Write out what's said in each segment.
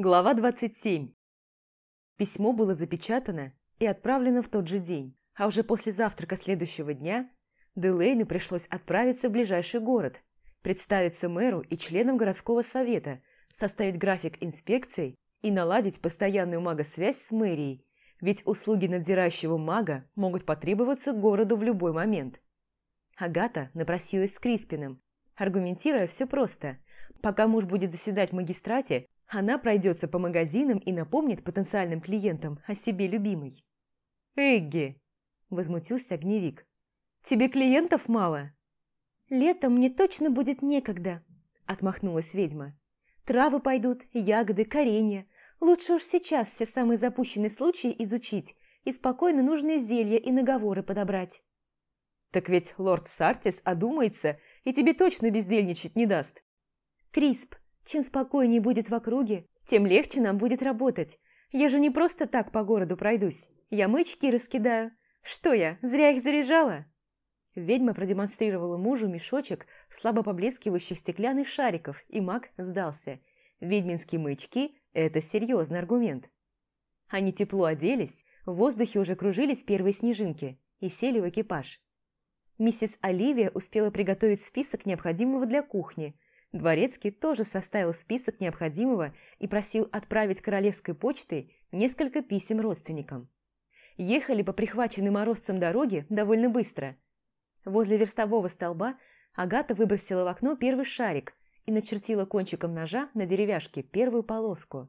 Глава 27. Письмо было запечатано и отправлено в тот же день, а уже после завтрака следующего дня Делейну пришлось отправиться в ближайший город, представиться мэру и членам городского совета, составить график инспекций и наладить постоянную магосвязь с мэрией, ведь услуги надзирающего мага могут потребоваться городу в любой момент. Агата напросилась с Криспином, аргументируя все просто. Пока муж будет заседать в магистрате, она пройдется по магазинам и напомнит потенциальным клиентам о себе любимой. «Эгги!» – возмутился огневик. «Тебе клиентов мало?» «Летом мне точно будет некогда», – отмахнулась ведьма. «Травы пойдут, ягоды, коренья. Лучше уж сейчас все самые запущенные случаи изучить и спокойно нужные зелья и наговоры подобрать». «Так ведь лорд Сартис одумается и тебе точно бездельничать не даст». «Крисп, чем спокойнее будет в округе, тем легче нам будет работать. Я же не просто так по городу пройдусь. Я мычки раскидаю. Что я, зря их заряжала?» Ведьма продемонстрировала мужу мешочек слабо поблескивающих стеклянных шариков, и маг сдался. Ведьминские мычки – это серьезный аргумент. Они тепло оделись, в воздухе уже кружились первые снежинки и сели в экипаж. Миссис Оливия успела приготовить список необходимого для кухни – Дворецкий тоже составил список необходимого и просил отправить королевской почтой несколько писем родственникам. Ехали по прихваченной морозцем дороге довольно быстро. Возле верстового столба Агата выбросила в окно первый шарик и начертила кончиком ножа на деревяшке первую полоску.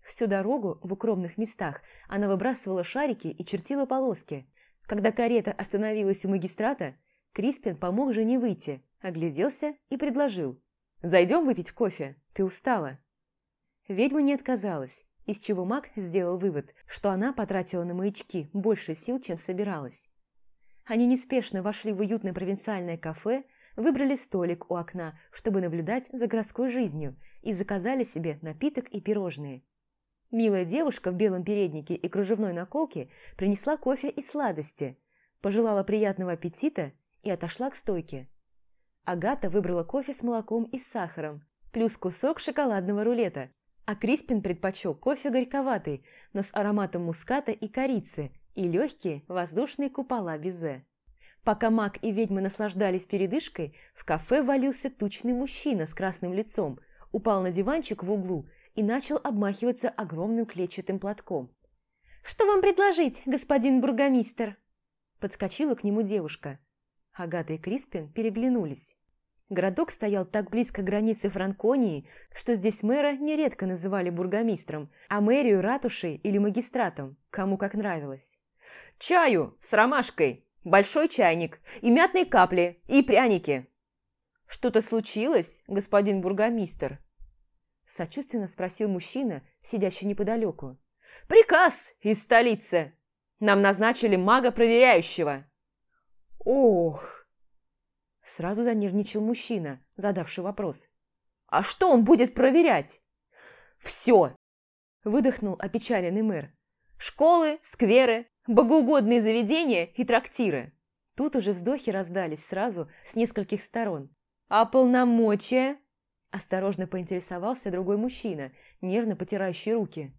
Всю дорогу в укромных местах она выбрасывала шарики и чертила полоски. Когда карета остановилась у магистрата, Криспин помог жене выйти, огляделся и предложил. Зайдем выпить кофе? Ты устала?» Ведьма не отказалась, из чего маг сделал вывод, что она потратила на маячки больше сил, чем собиралась. Они неспешно вошли в уютное провинциальное кафе, выбрали столик у окна, чтобы наблюдать за городской жизнью, и заказали себе напиток и пирожные. Милая девушка в белом переднике и кружевной наколке принесла кофе и сладости, пожелала приятного аппетита и отошла к стойке. Агата выбрала кофе с молоком и сахаром, плюс кусок шоколадного рулета, а Криспин предпочел кофе горьковатый, но с ароматом муската и корицы, и легкие воздушные купола безе. Пока маг и ведьма наслаждались передышкой, в кафе валился тучный мужчина с красным лицом, упал на диванчик в углу и начал обмахиваться огромным клетчатым платком. «Что вам предложить, господин бургомистр?» Подскочила к нему девушка. Агата и Криспин переглянулись. Городок стоял так близко к границе Франконии, что здесь мэра нередко называли бургомистром, а мэрию – ратушей или магистратом, кому как нравилось. «Чаю с ромашкой, большой чайник, и мятные капли, и пряники!» «Что-то случилось, господин бургомистр?» Сочувственно спросил мужчина, сидящий неподалеку. «Приказ из столицы! Нам назначили мага-проверяющего!» «Ох!» Сразу занервничал мужчина, задавший вопрос. «А что он будет проверять?» «Все!» Выдохнул опечаленный мэр. «Школы, скверы, богоугодные заведения и трактиры». Тут уже вздохи раздались сразу с нескольких сторон. «А полномочия?» Осторожно поинтересовался другой мужчина, нервно потирающий руки.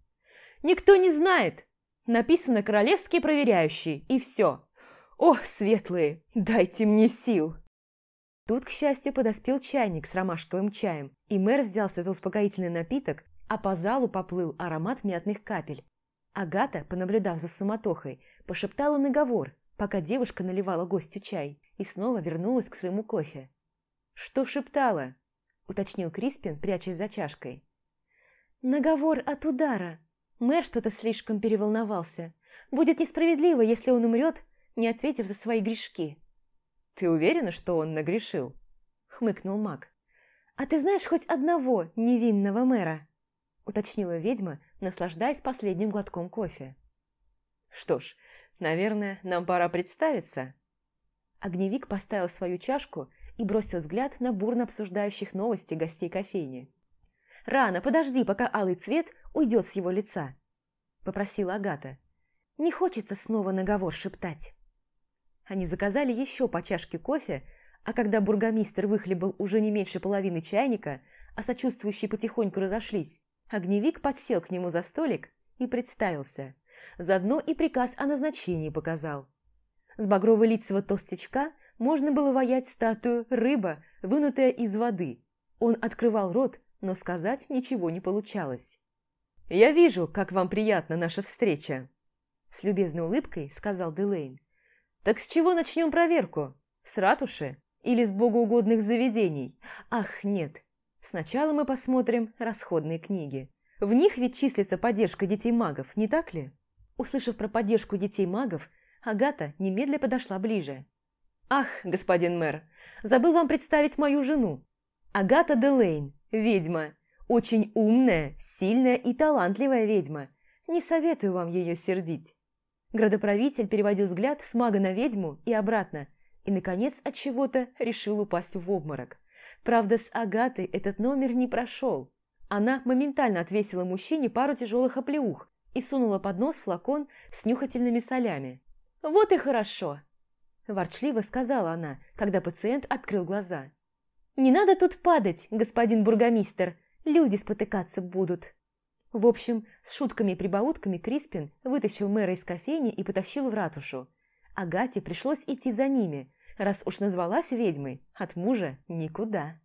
«Никто не знает. Написано «Королевский проверяющий» и все. «Ох, светлые, дайте мне сил!» Тут, к счастью, подоспел чайник с ромашковым чаем, и мэр взялся за успокоительный напиток, а по залу поплыл аромат мятных капель. Агата, понаблюдав за суматохой, пошептала наговор, пока девушка наливала гостю чай, и снова вернулась к своему кофе. «Что шептала?» – уточнил Криспин, прячась за чашкой. «Наговор от удара. Мэр что-то слишком переволновался. Будет несправедливо, если он умрет, не ответив за свои грешки. «Ты уверена, что он нагрешил?» – хмыкнул маг. «А ты знаешь хоть одного невинного мэра?» – уточнила ведьма, наслаждаясь последним глотком кофе. «Что ж, наверное, нам пора представиться». Огневик поставил свою чашку и бросил взгляд на бурно обсуждающих новости гостей кофейни. «Рано, подожди, пока алый цвет уйдет с его лица», – попросила Агата. «Не хочется снова наговор шептать». Они заказали еще по чашке кофе, а когда бургомистр выхлебал уже не меньше половины чайника, а сочувствующие потихоньку разошлись, Огневик подсел к нему за столик и представился. Заодно и приказ о назначении показал. С багровой лицевого толстячка можно было воять статую рыба, вынутая из воды. Он открывал рот, но сказать ничего не получалось. «Я вижу, как вам приятна наша встреча», – с любезной улыбкой сказал Делейн. «Так с чего начнем проверку? С ратуши или с богоугодных заведений? Ах, нет. Сначала мы посмотрим расходные книги. В них ведь числится поддержка детей-магов, не так ли?» Услышав про поддержку детей-магов, Агата немедля подошла ближе. «Ах, господин мэр, забыл вам представить мою жену. Агата Делейн, ведьма. Очень умная, сильная и талантливая ведьма. Не советую вам ее сердить». Градоправитель переводил взгляд с мага на ведьму и обратно, и, наконец, от чего-то решил упасть в обморок. Правда, с Агатой этот номер не прошел. Она моментально отвесила мужчине пару тяжелых оплеух и сунула под нос флакон с нюхательными солями. «Вот и хорошо!» – ворчливо сказала она, когда пациент открыл глаза. «Не надо тут падать, господин бургомистр, люди спотыкаться будут». В общем, с шутками и прибаутками Криспин вытащил мэра из кофейни и потащил в ратушу. Агате пришлось идти за ними, раз уж назвалась ведьмой, от мужа никуда.